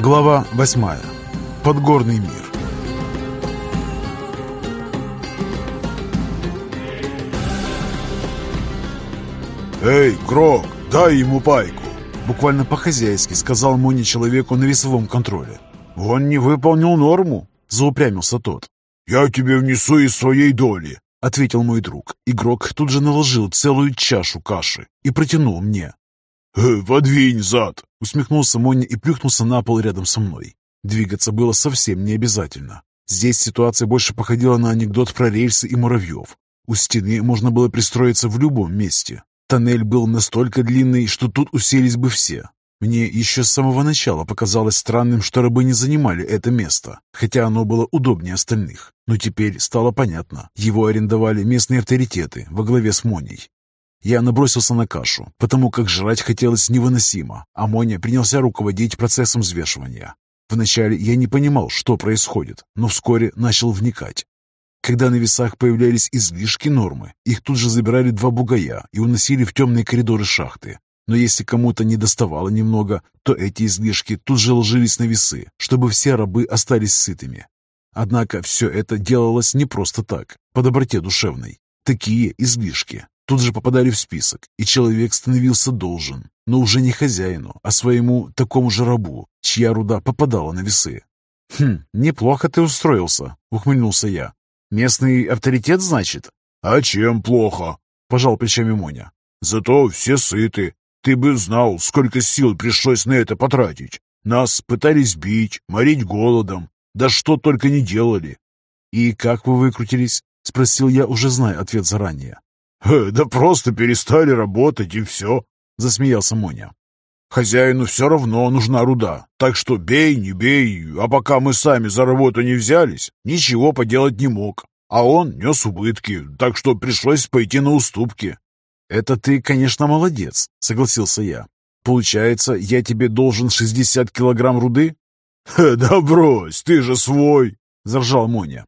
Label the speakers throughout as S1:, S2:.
S1: Глава 8. Подгорный мир.
S2: «Эй, Крок, дай ему пайку!»
S1: Буквально по-хозяйски сказал Мони человеку на весовом контроле. «Он не выполнил норму», — заупрямился тот.
S2: «Я тебе внесу из своей доли», —
S1: ответил мой друг. Игрок тут же наложил целую чашу каши и протянул мне.
S2: «Э, «Подвинь зад!»
S1: — усмехнулся Моня и плюхнулся на пол рядом со мной. Двигаться было совсем не обязательно. Здесь ситуация больше походила на анекдот про рельсы и муравьев. У стены можно было пристроиться в любом месте. Тоннель был настолько длинный, что тут уселись бы все. Мне еще с самого начала показалось странным, что рабы не занимали это место, хотя оно было удобнее остальных. Но теперь стало понятно. Его арендовали местные авторитеты во главе с Моней. Я набросился на кашу, потому как жрать хотелось невыносимо, а Моня принялся руководить процессом взвешивания. Вначале я не понимал, что происходит, но вскоре начал вникать. Когда на весах появлялись излишки нормы, их тут же забирали два бугая и уносили в темные коридоры шахты. Но если кому-то не доставало немного, то эти излишки тут же ложились на весы, чтобы все рабы остались сытыми. Однако все это делалось не просто так, по доброте душевной. Такие излишки тут же попадали в список, и человек становился должен, но уже не хозяину, а своему такому же рабу, чья руда попадала на весы. «Хм, неплохо ты устроился», — ухмыльнулся я. «Местный авторитет, значит?»
S2: «А чем плохо?»
S1: — пожал плечами Моня.
S2: «Зато все сыты. Ты бы знал, сколько сил пришлось на это потратить. Нас пытались бить, морить голодом. Да что только не делали».
S1: «И как вы выкрутились?» — спросил я, уже зная ответ заранее.
S2: «Да просто перестали работать, и все», — засмеялся Моня. «Хозяину все равно нужна руда, так что бей, не бей, а пока мы сами за работу не взялись, ничего поделать не мог. А он нес убытки, так что пришлось пойти на уступки».
S1: «Это ты, конечно, молодец», — согласился я. «Получается, я тебе должен 60 килограмм руды?»
S2: «Да брось, ты же свой!» — заржал Моня.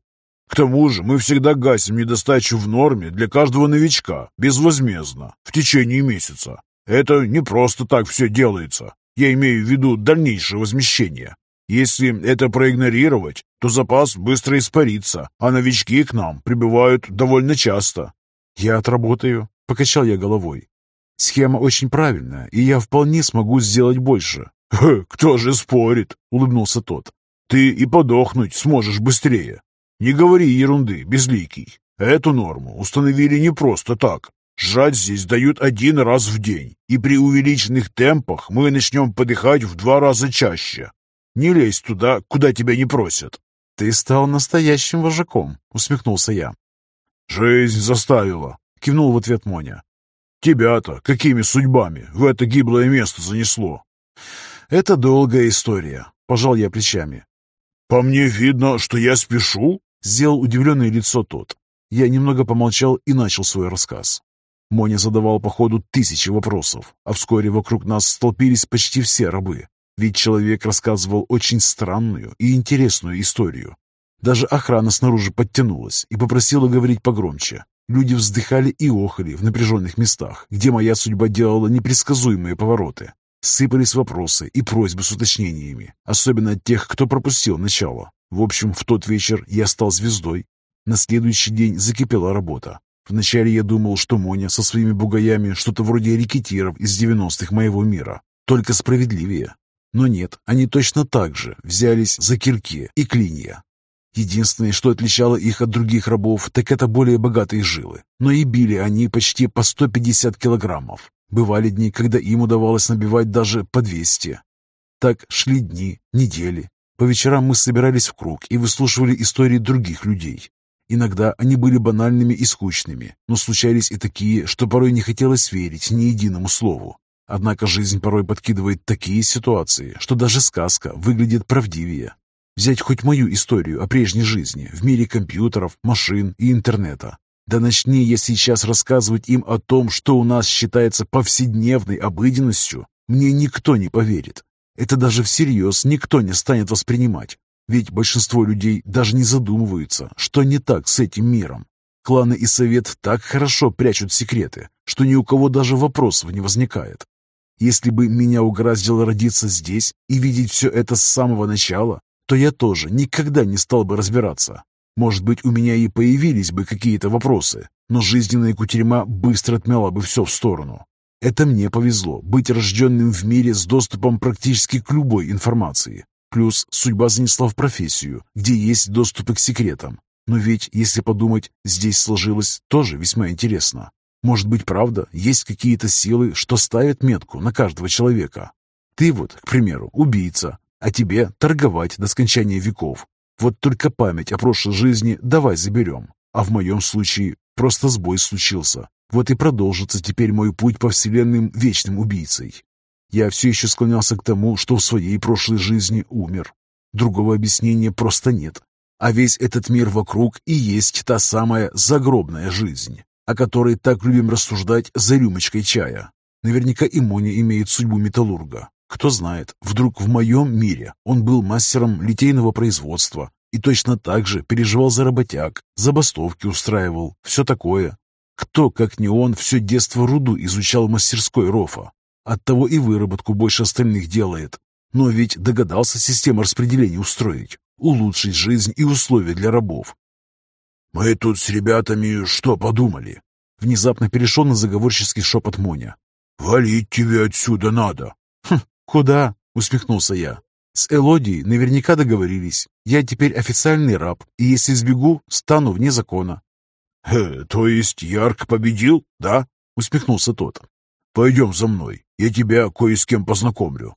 S2: «К тому же мы всегда гасим недостачу в норме для каждого новичка, безвозмездно, в течение месяца. Это не просто так все делается. Я имею в виду дальнейшее возмещение. Если это проигнорировать, то запас быстро испарится, а новички к нам прибывают довольно часто.
S1: Я отработаю, покачал я головой. Схема очень правильная, и я вполне смогу сделать больше.
S2: «Кто же спорит?» — улыбнулся тот. «Ты и подохнуть сможешь быстрее. Не говори ерунды, безликий. Эту норму установили не просто так. Жрать здесь дают один раз в день, и при увеличенных темпах мы начнем подыхать в два раза чаще. Не лезь туда, куда тебя не просят.
S1: Ты стал настоящим вожаком, усмехнулся я.
S2: Жизнь заставила, кивнул в ответ Моня. Тебя-то какими судьбами в это гиблое место занесло?
S1: Это долгая история, пожал я плечами.
S2: По мне видно, что я спешу,
S1: сделал удивленное лицо тот. Я немного помолчал и начал свой рассказ. Моня задавал по ходу тысячи вопросов, а вскоре вокруг нас столпились почти все рабы, ведь человек рассказывал очень странную и интересную историю. Даже охрана снаружи подтянулась и попросила говорить погромче. Люди вздыхали и охали в напряженных местах, где моя судьба делала непредсказуемые повороты. Сыпались вопросы и просьбы с уточнениями, особенно от тех, кто пропустил начало. В общем, в тот вечер я стал звездой. На следующий день закипела работа. Вначале я думал, что Моня со своими бугаями что-то вроде рекетиров из 90-х моего мира, только справедливее. Но нет, они точно так же взялись за кирки и клинья. Единственное, что отличало их от других рабов, так это более богатые жилы. Но и били они почти по 150 килограммов. Бывали дни, когда им удавалось набивать даже по 200. Так шли дни, недели. По вечерам мы собирались в круг и выслушивали истории других людей. Иногда они были банальными и скучными, но случались и такие, что порой не хотелось верить ни единому слову. Однако жизнь порой подкидывает такие ситуации, что даже сказка выглядит правдивее. Взять хоть мою историю о прежней жизни в мире компьютеров, машин и интернета. Да начни я сейчас рассказывать им о том, что у нас считается повседневной обыденностью, мне никто не поверит. Это даже всерьез никто не станет воспринимать. Ведь большинство людей даже не задумываются, что не так с этим миром. Кланы и совет так хорошо прячут секреты, что ни у кого даже вопросов не возникает. Если бы меня угораздило родиться здесь и видеть все это с самого начала, то я тоже никогда не стал бы разбираться. Может быть, у меня и появились бы какие-то вопросы, но жизненная кутерьма быстро отмела бы все в сторону. Это мне повезло быть рожденным в мире с доступом практически к любой информации. Плюс судьба занесла в профессию, где есть доступы к секретам. Но ведь, если подумать, здесь сложилось тоже весьма интересно. Может быть, правда, есть какие-то силы, что ставят метку на каждого человека. Ты вот, к примеру, убийца, а тебе торговать до скончания веков. Вот только память о прошлой жизни давай заберем. А в моем случае просто сбой случился. Вот и продолжится теперь мой путь по вселенным вечным убийцей. Я все еще склонялся к тому, что в своей прошлой жизни умер. Другого объяснения просто нет. А весь этот мир вокруг и есть та самая загробная жизнь, о которой так любим рассуждать за рюмочкой чая. Наверняка и Моня имеет судьбу металлурга, кто знает, вдруг в моем мире он был мастером литейного производства и точно так же переживал за работяг, забастовки устраивал, все такое. Кто, как не он, все детство руду изучал в мастерской Рофа. Оттого и выработку больше остальных делает. Но ведь догадался систему распределения устроить, улучшить жизнь и условия для рабов.
S2: «Мы тут с ребятами что подумали?»
S1: Внезапно перешел на заговорческий шепот Моня.
S2: «Валить тебе отсюда надо.
S1: Хм, «Куда?» — усмехнулся я. «С Элодией наверняка договорились. Я теперь официальный раб, и если сбегу, стану вне закона».
S2: «Э, «То есть Ярк победил, да?» — усмехнулся тот. «Пойдем за мной, я тебя кое с кем познакомлю».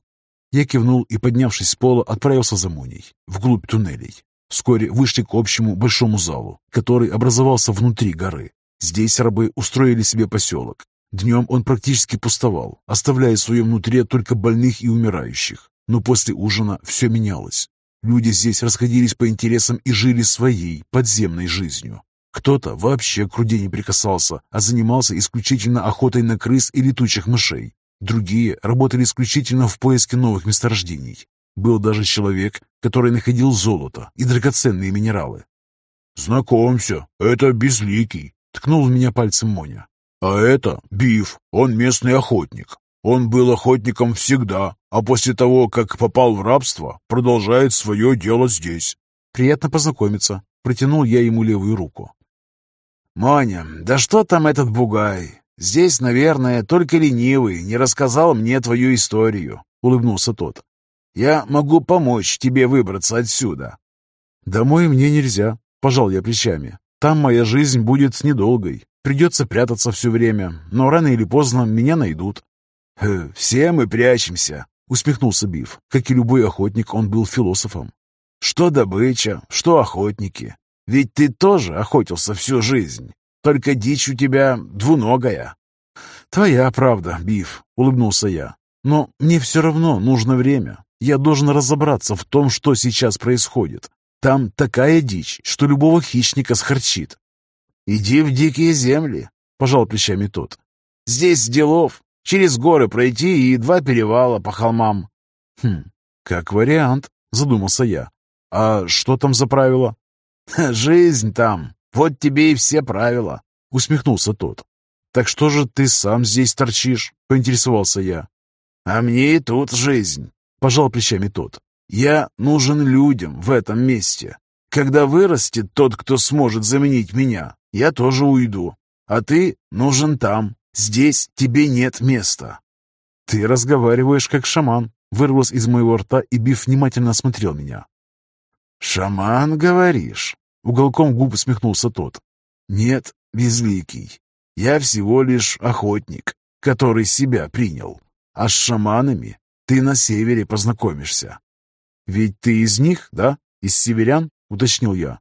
S1: Я кивнул и, поднявшись с пола, отправился за Муней, вглубь туннелей. Вскоре вышли к общему большому залу, который образовался внутри горы. Здесь рабы устроили себе поселок, Днем он практически пустовал, оставляя в своем внутри только больных и умирающих. Но после ужина все менялось. Люди здесь расходились по интересам и жили своей подземной жизнью. Кто-то вообще к руде не прикасался, а занимался исключительно охотой на крыс и летучих мышей. Другие работали исключительно в поиске новых месторождений. Был даже человек, который находил золото и драгоценные минералы.
S2: «Знакомься, это Безликий», —
S1: ткнул в меня пальцем Моня.
S2: А это Биф, он местный охотник. Он был охотником всегда, а после того, как попал в рабство, продолжает свое дело здесь.
S1: Приятно познакомиться. Протянул я ему левую руку.
S3: «Моня, да что там этот бугай? Здесь, наверное, только ленивый не рассказал мне твою историю», — улыбнулся тот. «Я могу помочь тебе выбраться отсюда».
S1: «Домой мне нельзя», — пожал я плечами. «Там моя жизнь будет недолгой. Придется прятаться все время, но рано или поздно меня найдут.
S3: «Все мы прячемся», — усмехнулся Биф. Как и любой охотник, он был философом. «Что добыча, что охотники. Ведь ты тоже охотился всю жизнь, только дичь у тебя двуногая».
S1: «Твоя правда, Биф», — улыбнулся я. «Но мне все равно нужно время. Я должен разобраться в том, что сейчас происходит. Там такая дичь, что любого хищника схорчит.
S3: «Иди в дикие земли», — пожал плечами тот. «Здесь делов. Через горы пройти и два перевала по холмам».
S1: «Хм, как вариант», — задумался я. «А что там за правила?»
S3: «Жизнь там. Вот тебе и все правила», — усмехнулся тот.
S1: «Так что же ты сам здесь торчишь?» — поинтересовался я.
S3: «А мне и тут жизнь», — пожал плечами тот. «Я нужен людям в этом месте. Когда вырастет тот, кто сможет заменить меня, я тоже уйду. А ты нужен там. Здесь тебе нет места».
S1: «Ты разговариваешь как шаман», — вырвалось из моего рта, и Биф внимательно осмотрел меня.
S3: «Шаман, говоришь?» — уголком губ усмехнулся тот. «Нет, безликий. Я всего лишь охотник, который себя принял. А с шаманами ты на севере познакомишься».
S1: «Ведь ты из них, да? Из северян?» — уточнил я.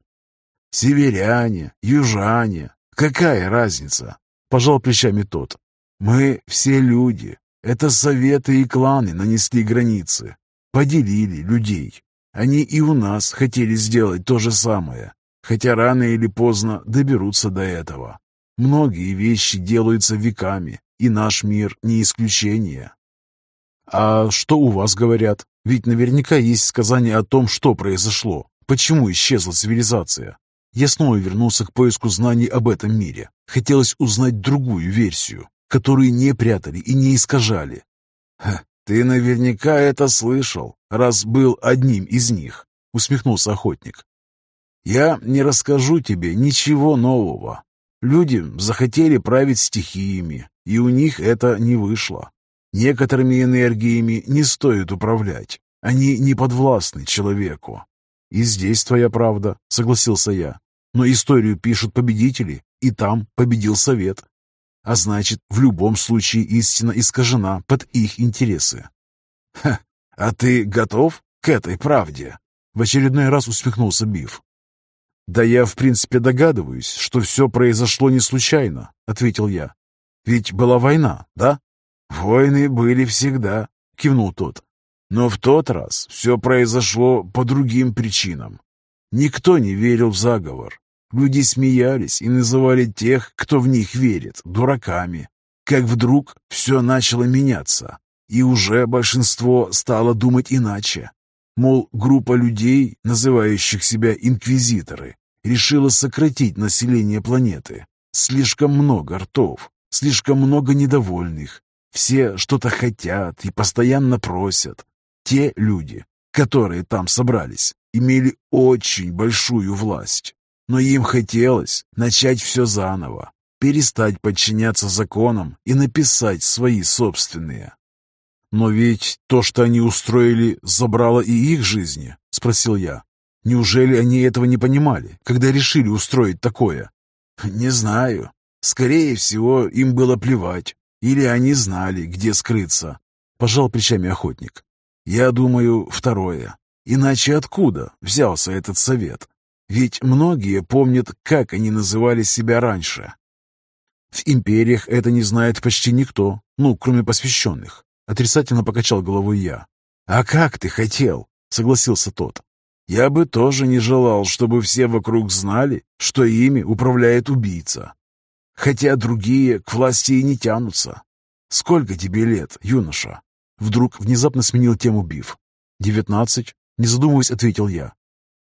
S3: Северяне, южане, какая разница? Пожал плечами тот. Мы все люди. Это советы и кланы нанесли границы. Поделили людей. Они и у нас хотели сделать то же самое. Хотя рано или поздно доберутся до этого. Многие вещи делаются веками, и наш мир не исключение.
S1: А что у вас говорят? Ведь наверняка есть сказания о том, что произошло, почему исчезла цивилизация. Я снова вернулся к поиску знаний об этом мире. Хотелось узнать другую версию, которую не прятали и не искажали.
S3: «Ты наверняка это слышал, раз был одним из них», — усмехнулся охотник. «Я не расскажу тебе ничего нового. Люди захотели править стихиями, и у них это не вышло. Некоторыми энергиями не стоит управлять. Они не подвластны человеку. И здесь твоя правда, согласился я. Но историю пишут победители, и там победил совет. А значит, в любом случае истина искажена под их интересы. Ха, а ты готов к этой правде? В очередной раз усмехнулся Биф. «Да я, в принципе, догадываюсь, что все произошло не случайно», — ответил я. «Ведь была война, да?» «Войны были всегда», — кивнул тот. «Но в тот раз все произошло по другим причинам. Никто не верил в заговор. Люди смеялись и называли тех, кто в них верит, дураками. Как вдруг все начало меняться, и уже большинство стало думать иначе. Мол, группа людей, называющих себя инквизиторы, решила сократить население планеты. Слишком много ртов, слишком много недовольных. Все что-то хотят и постоянно просят. Те люди, которые там собрались, имели очень большую власть. Но им хотелось начать все заново, перестать подчиняться законам и написать свои собственные. «Но ведь то, что они устроили, забрало и их жизни?» — спросил я. «Неужели они этого не понимали, когда решили устроить такое?» «Не знаю. Скорее всего, им было плевать. Или они знали, где скрыться», — пожал плечами охотник. «Я думаю, второе. Иначе откуда взялся этот совет? Ведь многие помнят, как они называли себя раньше. В империях это не знает почти никто, ну, кроме посвященных. Отрицательно покачал головой я. «А как ты хотел?» — согласился тот. «Я бы тоже не желал, чтобы все вокруг знали, что ими управляет убийца. Хотя другие к власти и не тянутся. Сколько тебе лет, юноша?» Вдруг внезапно сменил тему Биф. «Девятнадцать?» — не задумываясь, ответил я.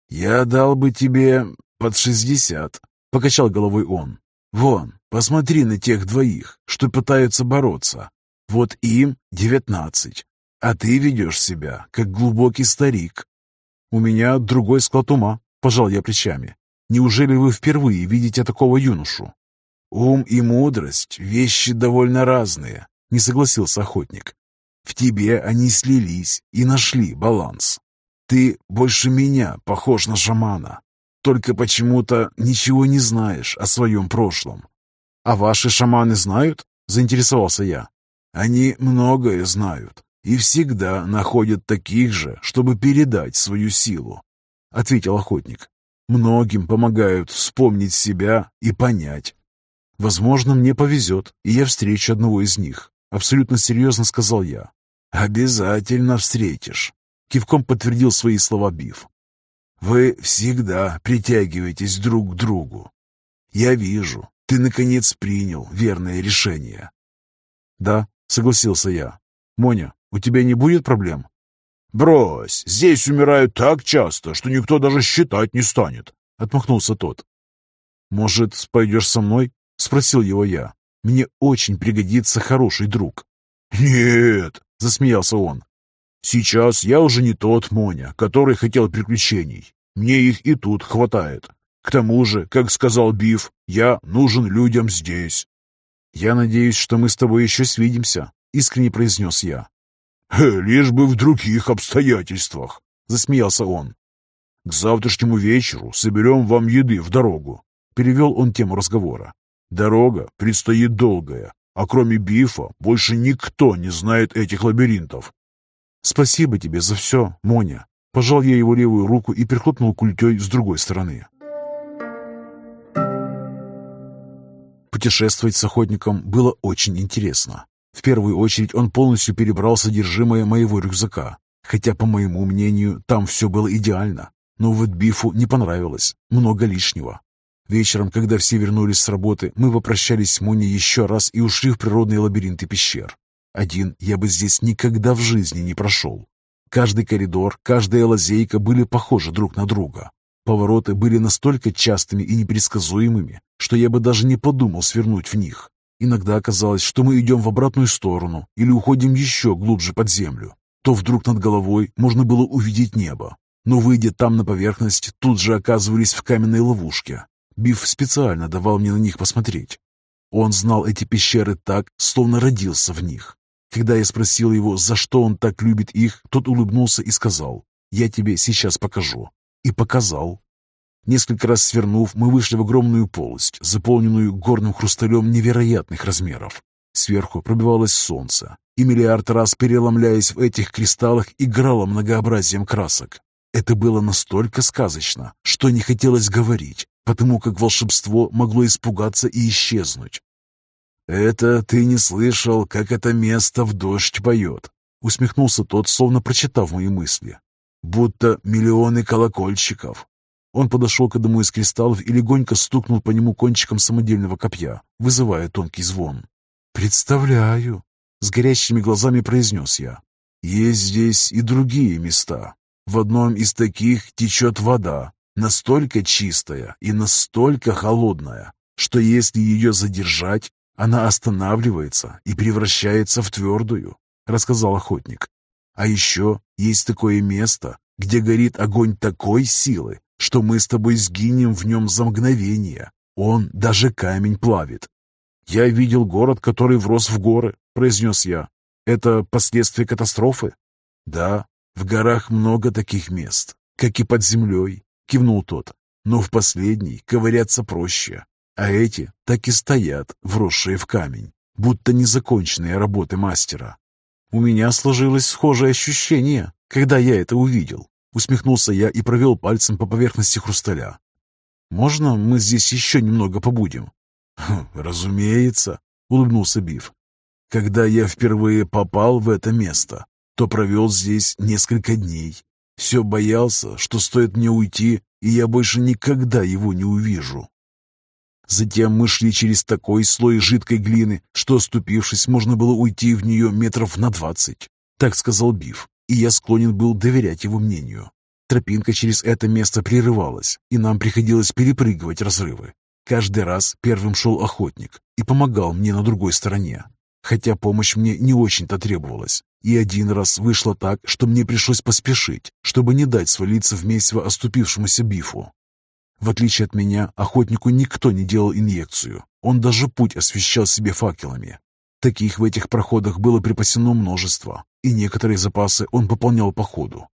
S3: «Я дал бы тебе под шестьдесят», — покачал головой он. «Вон, посмотри на тех двоих, что пытаются бороться. Вот им девятнадцать, а ты ведешь себя, как глубокий старик. У меня другой склад ума, пожал я плечами. Неужели вы впервые видите такого юношу? Ум и мудрость — вещи довольно разные, не согласился охотник. В тебе они слились и нашли баланс. Ты больше меня похож на шамана, только почему-то ничего не знаешь о своем прошлом. А ваши шаманы знают? Заинтересовался я. Они многое знают и всегда находят таких же, чтобы передать свою силу, — ответил охотник. Многим помогают вспомнить себя и понять. Возможно, мне повезет, и я встречу одного из них. Абсолютно серьезно сказал я. «Обязательно встретишь», — кивком подтвердил свои слова Биф. «Вы всегда притягиваетесь друг к другу. Я вижу, ты наконец принял верное решение». «Да, — согласился я. «Моня, у тебя не будет проблем?»
S2: «Брось, здесь умирают так часто, что никто даже считать не станет», — отмахнулся тот.
S1: «Может, пойдешь со мной?» — спросил его я. «Мне очень пригодится хороший друг».
S2: «Нет», — засмеялся он. «Сейчас я уже не тот Моня, который хотел приключений. Мне их и тут хватает. К тому же, как сказал Биф, я нужен людям здесь.
S1: «Я надеюсь, что мы с тобой еще свидимся», — искренне произнес я.
S2: «Лишь бы в других обстоятельствах», — засмеялся он. «К завтрашнему вечеру соберем вам еды в дорогу», — перевел он тему разговора. «Дорога предстоит долгая, а кроме Бифа больше никто не знает этих лабиринтов».
S1: «Спасибо тебе за все, Моня», — пожал я его левую руку и прихлопнул культей с другой стороны. Путешествовать с охотником было очень интересно. В первую очередь он полностью перебрал содержимое моего рюкзака, хотя, по моему мнению, там все было идеально. Но вот Бифу не понравилось, много лишнего. Вечером, когда все вернулись с работы, мы попрощались с Муни еще раз и ушли в природные лабиринты пещер. Один я бы здесь никогда в жизни не прошел. Каждый коридор, каждая лазейка были похожи друг на друга. Повороты были настолько частыми и непредсказуемыми, что я бы даже не подумал свернуть в них. Иногда казалось, что мы идем в обратную сторону или уходим еще глубже под землю. То вдруг над головой можно было увидеть небо, но, выйдя там на поверхность, тут же оказывались в каменной ловушке. Биф специально давал мне на них посмотреть. Он знал эти пещеры так, словно родился в них. Когда я спросил его, за что он так любит их, тот улыбнулся и сказал, «Я тебе сейчас покажу». И показал. Несколько раз свернув, мы вышли в огромную полость, заполненную горным хрусталем невероятных размеров. Сверху пробивалось солнце, и миллиард раз переломляясь в этих кристаллах, играло многообразием красок. Это было настолько сказочно, что не хотелось говорить, потому как волшебство могло испугаться и исчезнуть. «Это ты не слышал, как это место в дождь поет?» Усмехнулся тот, словно прочитав мои мысли. «Будто миллионы колокольчиков». Он подошел к одному из кристаллов и легонько стукнул по нему кончиком самодельного копья, вызывая тонкий звон. «Представляю!» — с горящими глазами произнес я. «Есть здесь и другие места. В одном из таких течет вода, настолько чистая и настолько холодная, что если ее задержать, она останавливается и превращается в твердую, рассказал охотник. А еще есть такое место, где горит огонь такой силы, что мы с тобой сгинем в нем за мгновение. Он даже камень плавит. «Я видел город, который врос в горы», — произнес я. «Это последствия катастрофы?» «Да, в горах много таких мест, как и под землей», — кивнул тот. «Но в последней ковыряться проще. А эти так и стоят, вросшие в камень, будто незаконченные работы мастера. У меня сложилось схожее ощущение, когда я это увидел. Усмехнулся я и провел пальцем по поверхности хрусталя. «Можно мы здесь еще немного побудем?» «Хм, «Разумеется», — улыбнулся Биф. «Когда я впервые попал в это место, то провел здесь несколько дней. Все боялся, что стоит мне уйти, и я больше никогда его не увижу. Затем мы шли через такой слой жидкой глины, что, оступившись, можно было уйти в нее метров на двадцать. Так сказал Биф, и я склонен был доверять его мнению. Тропинка через это место прерывалась, и нам приходилось перепрыгивать разрывы. Каждый раз первым шел охотник и помогал мне на другой стороне, хотя помощь мне не очень-то требовалась. И один раз вышло так, что мне пришлось поспешить, чтобы не дать свалиться в месиво оступившемуся бифу. В отличие от меня, охотнику никто не делал инъекцию. Он даже путь освещал себе факелами. Таких в этих проходах было припасено множество, и некоторые запасы он пополнял по ходу.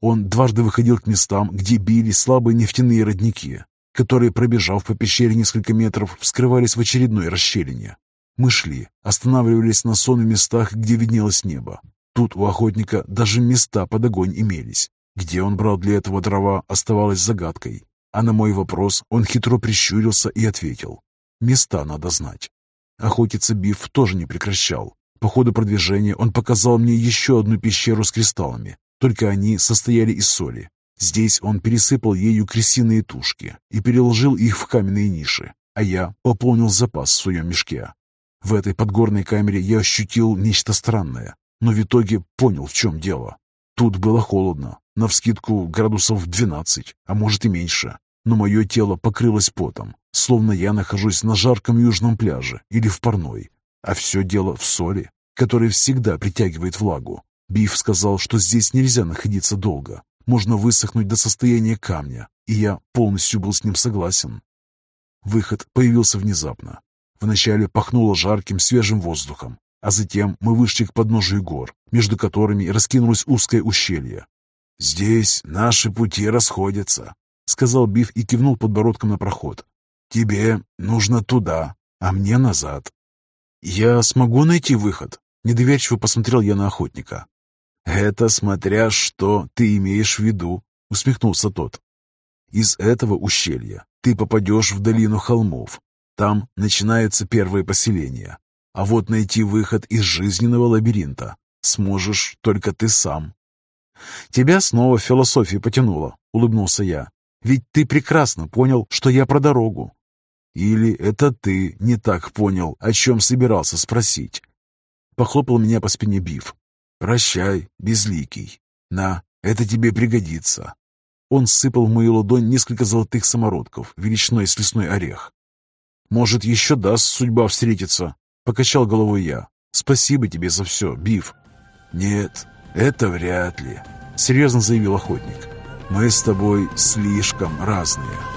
S1: Он дважды выходил к местам, где били слабые нефтяные родники, которые, пробежав по пещере несколько метров, вскрывались в очередной расщелине. Мы шли, останавливались на сонных местах, где виднелось небо. Тут у охотника даже места под огонь имелись. Где он брал для этого дрова, оставалось загадкой. А на мой вопрос он хитро прищурился и ответил. Места надо знать. Охотиться Биф тоже не прекращал. По ходу продвижения он показал мне еще одну пещеру с кристаллами, только они состояли из соли. Здесь он пересыпал ею крысиные тушки и переложил их в каменные ниши, а я пополнил запас в своем мешке. В этой подгорной камере я ощутил нечто странное, но в итоге понял, в чем дело. Тут было холодно, навскидку градусов 12, а может и меньше но мое тело покрылось потом, словно я нахожусь на жарком южном пляже или в парной. А все дело в соли, которая всегда притягивает влагу. Биф сказал, что здесь нельзя находиться долго, можно высохнуть до состояния камня, и я полностью был с ним согласен. Выход появился внезапно. Вначале пахнуло жарким свежим воздухом, а затем мы вышли к подножию гор, между которыми раскинулось узкое ущелье. «Здесь наши пути расходятся», — сказал Биф и кивнул подбородком на проход. «Тебе нужно туда, а мне назад». «Я смогу найти выход?» — недоверчиво посмотрел я на охотника. «Это смотря что ты имеешь в виду», — усмехнулся тот. «Из этого ущелья ты попадешь в долину холмов. Там начинается первое поселение. А вот найти выход из жизненного лабиринта сможешь только ты сам». «Тебя снова в философии потянуло», — улыбнулся я. Ведь ты прекрасно понял, что я про дорогу. Или это ты не так понял, о чем собирался спросить?» Похлопал меня по спине Биф. «Прощай, безликий. На, это тебе пригодится». Он сыпал в мою ладонь несколько золотых самородков, величиной с лесной орех. Может, еще даст судьба встретиться?» Покачал головой я. «Спасибо тебе за все, Биф».
S3: «Нет, это вряд ли», — серьезно заявил охотник. «Мы с тобой слишком разные».